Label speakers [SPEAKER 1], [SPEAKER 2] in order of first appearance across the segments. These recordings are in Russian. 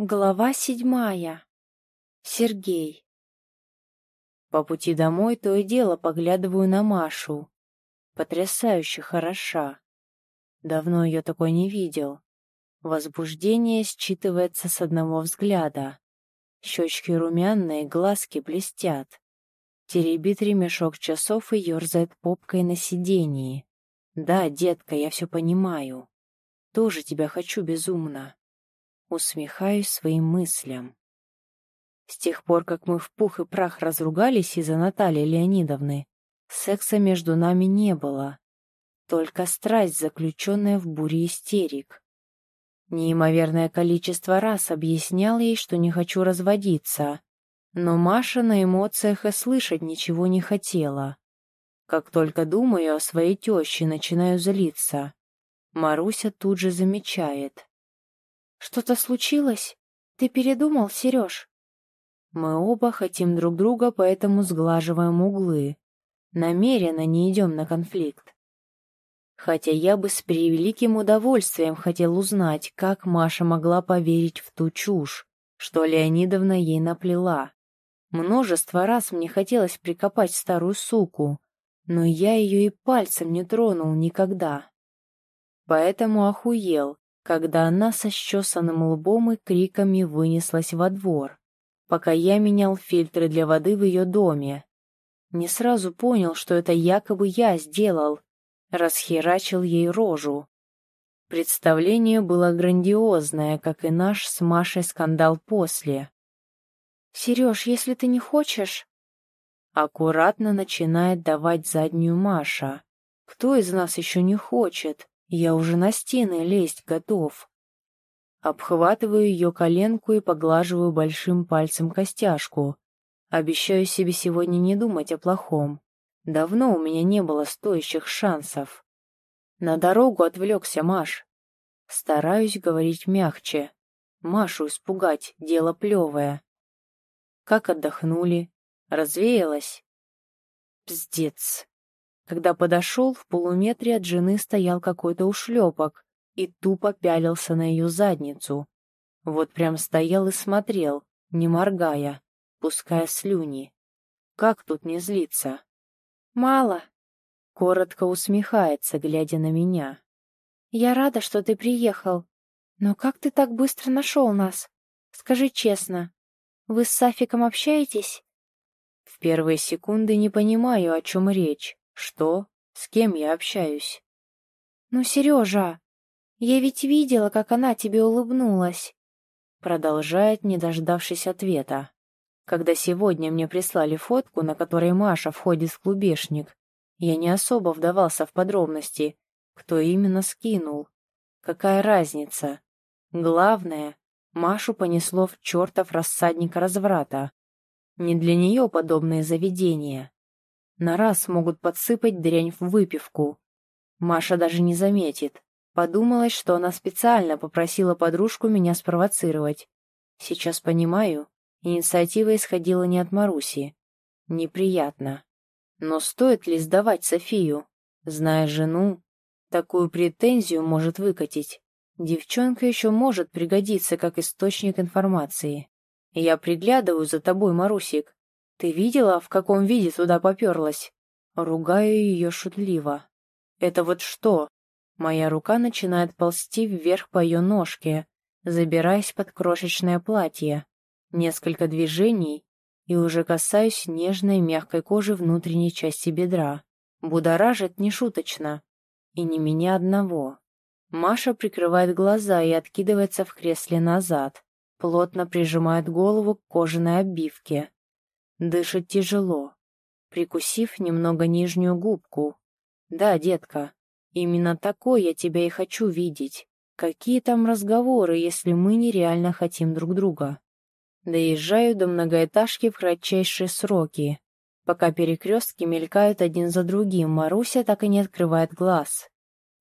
[SPEAKER 1] Глава седьмая. Сергей. По пути домой то и дело поглядываю на Машу. Потрясающе хороша. Давно ее такой не видел. Возбуждение считывается с одного взгляда. Щечки румяные, глазки блестят. Теребит ремешок часов и ерзает попкой на сидении. Да, детка, я все понимаю. Тоже тебя хочу безумно. Усмехаюсь своим мыслям. С тех пор, как мы в пух и прах разругались из-за Натальи Леонидовны, секса между нами не было. Только страсть, заключенная в буре истерик. Неимоверное количество раз объяснял ей, что не хочу разводиться, но Маша на эмоциях и слышать ничего не хотела. Как только думаю о своей теще, начинаю злиться. Маруся тут же замечает. «Что-то случилось? Ты передумал, Сереж?» Мы оба хотим друг друга, поэтому сглаживаем углы. Намеренно не идем на конфликт. Хотя я бы с превеликим удовольствием хотел узнать, как Маша могла поверить в ту чушь, что Леонидовна ей наплела. Множество раз мне хотелось прикопать старую суку, но я ее и пальцем не тронул никогда. Поэтому охуел, когда она со счесанным лбом и криками вынеслась во двор, пока я менял фильтры для воды в ее доме. Не сразу понял, что это якобы я сделал, расхерачил ей рожу. Представление было грандиозное, как и наш с Машей скандал после. «Сереж, если ты не хочешь...» Аккуратно начинает давать заднюю Маша. «Кто из нас еще не хочет?» Я уже на стены лезть готов. Обхватываю ее коленку и поглаживаю большим пальцем костяшку. Обещаю себе сегодня не думать о плохом. Давно у меня не было стоящих шансов. На дорогу отвлекся Маш. Стараюсь говорить мягче. Машу испугать — дело плевое. Как отдохнули? Развеялась? Пздец. Когда подошел, в полуметре от жены стоял какой-то ушлепок и тупо пялился на ее задницу. Вот прям стоял и смотрел, не моргая, пуская слюни. Как тут не злиться? «Мало», — коротко усмехается, глядя на меня. «Я рада, что ты приехал. Но как ты так быстро нашел нас? Скажи честно, вы с Сафиком общаетесь?» В первые секунды не понимаю, о чем речь. Что? С кем я общаюсь? Ну, Сережа, я ведь видела, как она тебе улыбнулась. Продолжает, не дождавшись ответа. Когда сегодня мне прислали фотку, на которой Маша входит в клубешник, я не особо вдавался в подробности, кто именно скинул. Какая разница? Главное, Машу понесло в чертов рассадник разврата. Не для нее подобные заведения. На раз могут подсыпать дрянь в выпивку. Маша даже не заметит. Подумалось, что она специально попросила подружку меня спровоцировать. Сейчас понимаю, инициатива исходила не от Маруси. Неприятно. Но стоит ли сдавать Софию? Зная жену, такую претензию может выкатить. Девчонка еще может пригодиться как источник информации. Я приглядываю за тобой, Марусик. Ты видела, в каком виде туда поперлась? Ругаю ее шутливо. Это вот что? Моя рука начинает ползти вверх по ее ножке, забираясь под крошечное платье. Несколько движений, и уже касаюсь нежной мягкой кожи внутренней части бедра. Будоражит нешуточно. И не меня одного. Маша прикрывает глаза и откидывается в кресле назад, плотно прижимает голову к кожаной обивке. Дышит тяжело, прикусив немного нижнюю губку. «Да, детка, именно такой я тебя и хочу видеть. Какие там разговоры, если мы нереально хотим друг друга?» Доезжаю до многоэтажки в кратчайшие сроки. Пока перекрестки мелькают один за другим, Маруся так и не открывает глаз.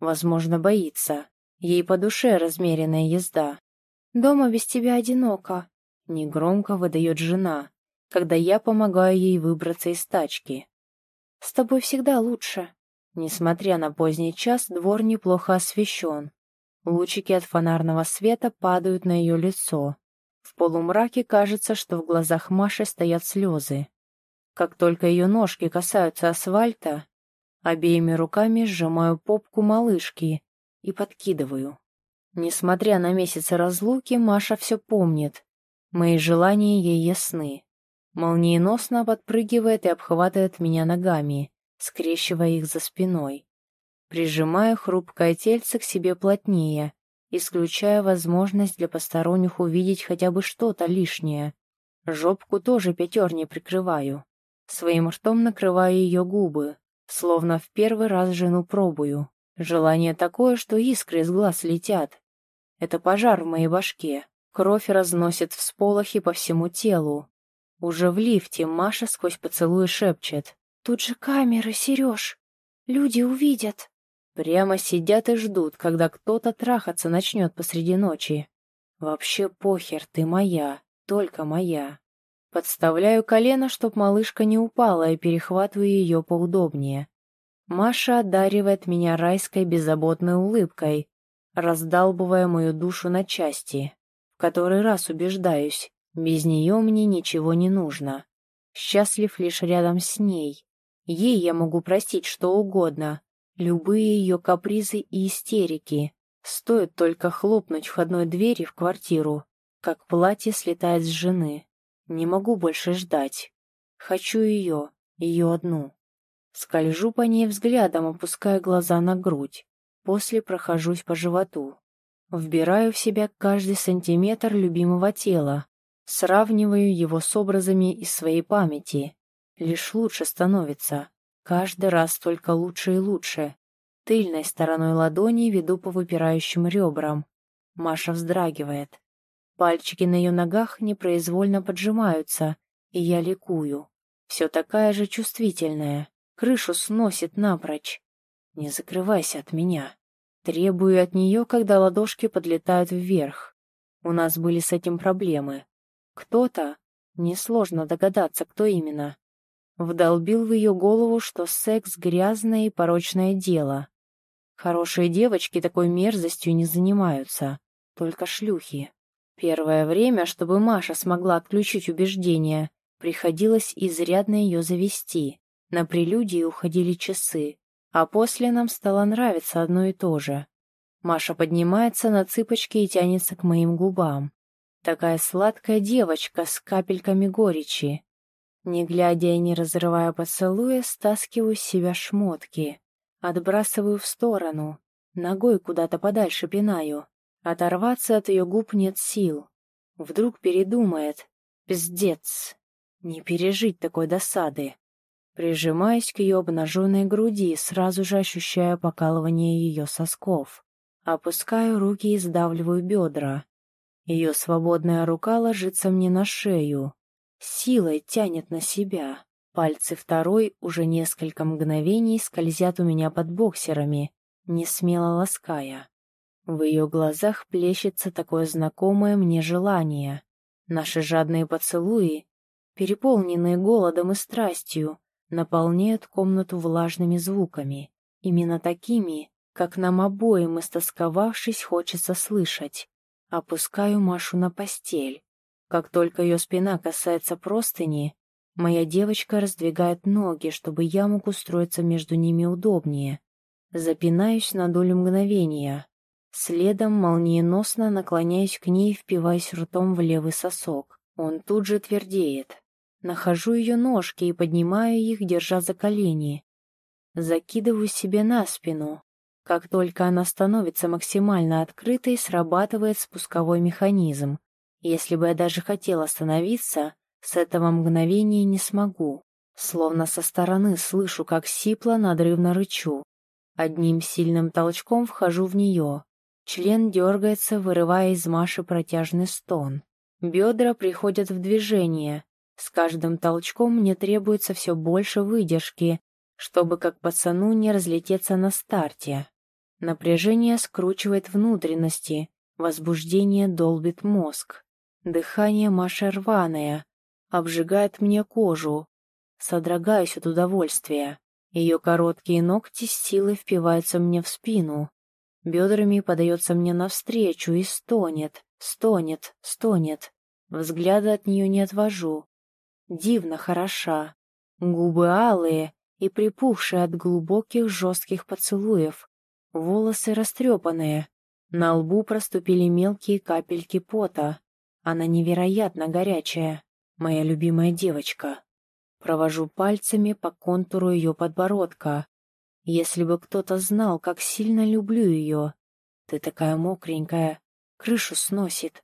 [SPEAKER 1] Возможно, боится. Ей по душе размеренная езда. «Дома без тебя одиноко», — негромко выдает жена когда я помогаю ей выбраться из тачки. «С тобой всегда лучше». Несмотря на поздний час, двор неплохо освещен. Лучики от фонарного света падают на ее лицо. В полумраке кажется, что в глазах Маши стоят слезы. Как только ее ножки касаются асфальта, обеими руками сжимаю попку малышки и подкидываю. Несмотря на месяцы разлуки, Маша все помнит. Мои желания ей ясны. Молниеносно подпрыгивает и обхватывает меня ногами, скрещивая их за спиной. Прижимая хрупкое тельце к себе плотнее, исключая возможность для посторонних увидеть хотя бы что-то лишнее. Жопку тоже пятерней прикрываю. Своим ртом накрываю ее губы, словно в первый раз жену пробую. Желание такое, что искры из глаз летят. Это пожар в моей башке. Кровь разносит всполохи по всему телу. Уже в лифте Маша сквозь поцелуи шепчет. «Тут же камеры, Сереж! Люди увидят!» Прямо сидят и ждут, когда кто-то трахаться начнет посреди ночи. Вообще похер, ты моя, только моя. Подставляю колено, чтоб малышка не упала, и перехватываю ее поудобнее. Маша одаривает меня райской беззаботной улыбкой, раздалбывая мою душу на части. В который раз убеждаюсь, без нее мне ничего не нужно. Счастлив лишь рядом с ней. Ей я могу простить что угодно, Любые ее капризы и истерики. Стоит только хлопнуть входной двери в квартиру, как платье слетает с жены. Не могу больше ждать. Хочу ее, ее одну. Скольжу по ней взглядом, опуская глаза на грудь. После прохожусь по животу. Вбираю в себя каждый сантиметр любимого тела. Сравниваю его с образами из своей памяти. Лишь лучше становится. Каждый раз только лучше и лучше. Тыльной стороной ладони веду по выпирающим ребрам. Маша вздрагивает. Пальчики на ее ногах непроизвольно поджимаются, и я ликую. Все такая же чувствительная. Крышу сносит напрочь. Не закрывайся от меня. Требую от нее, когда ладошки подлетают вверх. У нас были с этим проблемы. Кто-то, несложно догадаться, кто именно, Вдолбил в ее голову, что секс — грязное и порочное дело. Хорошие девочки такой мерзостью не занимаются, только шлюхи. Первое время, чтобы Маша смогла отключить убеждения, приходилось изрядно ее завести. На прелюдии уходили часы, а после нам стало нравиться одно и то же. Маша поднимается на цыпочки и тянется к моим губам. Такая сладкая девочка с капельками горечи. Не глядя и не разрывая поцелуя, стаскиваю с себя шмотки. Отбрасываю в сторону. Ногой куда-то подальше пинаю. Оторваться от ее губ нет сил. Вдруг передумает. Пиздец. Не пережить такой досады. Прижимаюсь к ее обнаженной груди, сразу же ощущая покалывание ее сосков. Опускаю руки и сдавливаю бедра. Ее свободная рука ложится мне на шею силой тянет на себя. Пальцы второй уже несколько мгновений скользят у меня под боксерами, не смело лаская. В ее глазах плещется такое знакомое мне желание. Наши жадные поцелуи, переполненные голодом и страстью, наполняют комнату влажными звуками, именно такими, как нам обоим, истосковавшись, хочется слышать. Опускаю Машу на постель, как только ее спина касается простыни, моя девочка раздвигает ноги, чтобы я мог устроиться между ними удобнее. Запинаюсь на долю мгновения. Следом молниеносно наклоняюсь к ней, впиваясь ртом в левый сосок. Он тут же твердеет. Нахожу ее ножки и поднимаю их, держа за колени. Закидываю себе на спину. Как только она становится максимально открытой, срабатывает спусковой механизм. Если бы я даже хотел остановиться, с этого мгновения не смогу. Словно со стороны слышу, как сипло надрывно рычу. Одним сильным толчком вхожу в нее. Член дергается, вырывая из Маши протяжный стон. Бедра приходят в движение. С каждым толчком мне требуется все больше выдержки, чтобы как пацану не разлететься на старте. Напряжение скручивает внутренности, возбуждение долбит мозг. Дыхание Маши рваное, обжигает мне кожу. Содрогаюсь от удовольствия. Ее короткие ногти с силой впиваются мне в спину. Бедрами подается мне навстречу и стонет, стонет, стонет. Взгляда от нее не отвожу. Дивно хороша. Губы алые и припухшие от глубоких жестких поцелуев. Волосы растрепанные. На лбу проступили мелкие капельки пота. Она невероятно горячая. Моя любимая девочка. Провожу пальцами по контуру ее подбородка. Если бы кто-то знал, как сильно люблю ее. Ты такая мокренькая, крышу сносит.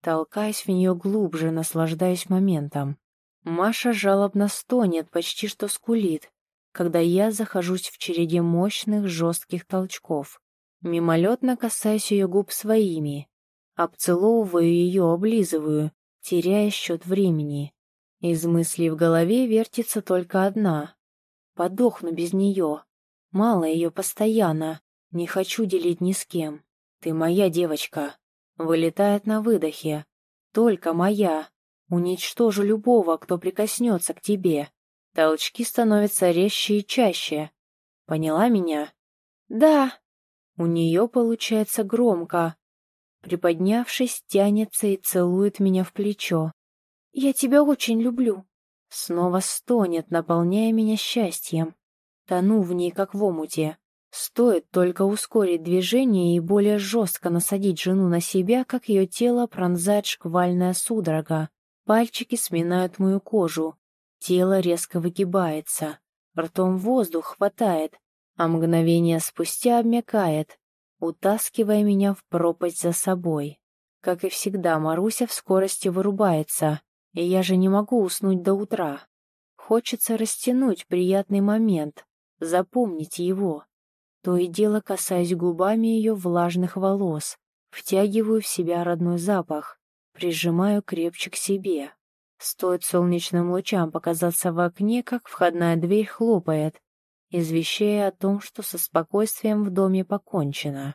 [SPEAKER 1] Толкаясь в нее глубже, наслаждаюсь моментом. Маша жалобно стонет, почти что скулит, когда я захожусь в череде мощных жестких толчков. Мимолетно касаюсь ее губ своими, обцеловываю ее, облизываю, теряя счет времени. Из мыслей в голове вертится только одна. Подохну без нее. Мало ее постоянно. Не хочу делить ни с кем. Ты моя девочка. Вылетает на выдохе. Только моя. Уничтожу любого, кто прикоснется к тебе. Толчки становятся резче и чаще. Поняла меня? Да. У нее получается громко, Приподнявшись, тянется и целует меня в плечо. «Я тебя очень люблю». Снова стонет, наполняя меня счастьем. Тону в ней, как в омуте. Стоит только ускорить движение и более жестко насадить жену на себя, как ее тело пронзает шквальная судорога. Пальчики сминают мою кожу. Тело резко выгибается. Ртом воздух хватает, а мгновение спустя обмякает, утаскивая меня в пропасть за собой. Как и всегда, Маруся в скорости вырубается, и я же не могу уснуть до утра. Хочется растянуть приятный момент, запомнить его. То и дело касаюсь губами ее влажных волос, втягиваю в себя родной запах, прижимаю крепче к себе. Стоит солнечным лучам показаться в окне, как входная дверь хлопает, извещая о том, что со спокойствием в доме покончено.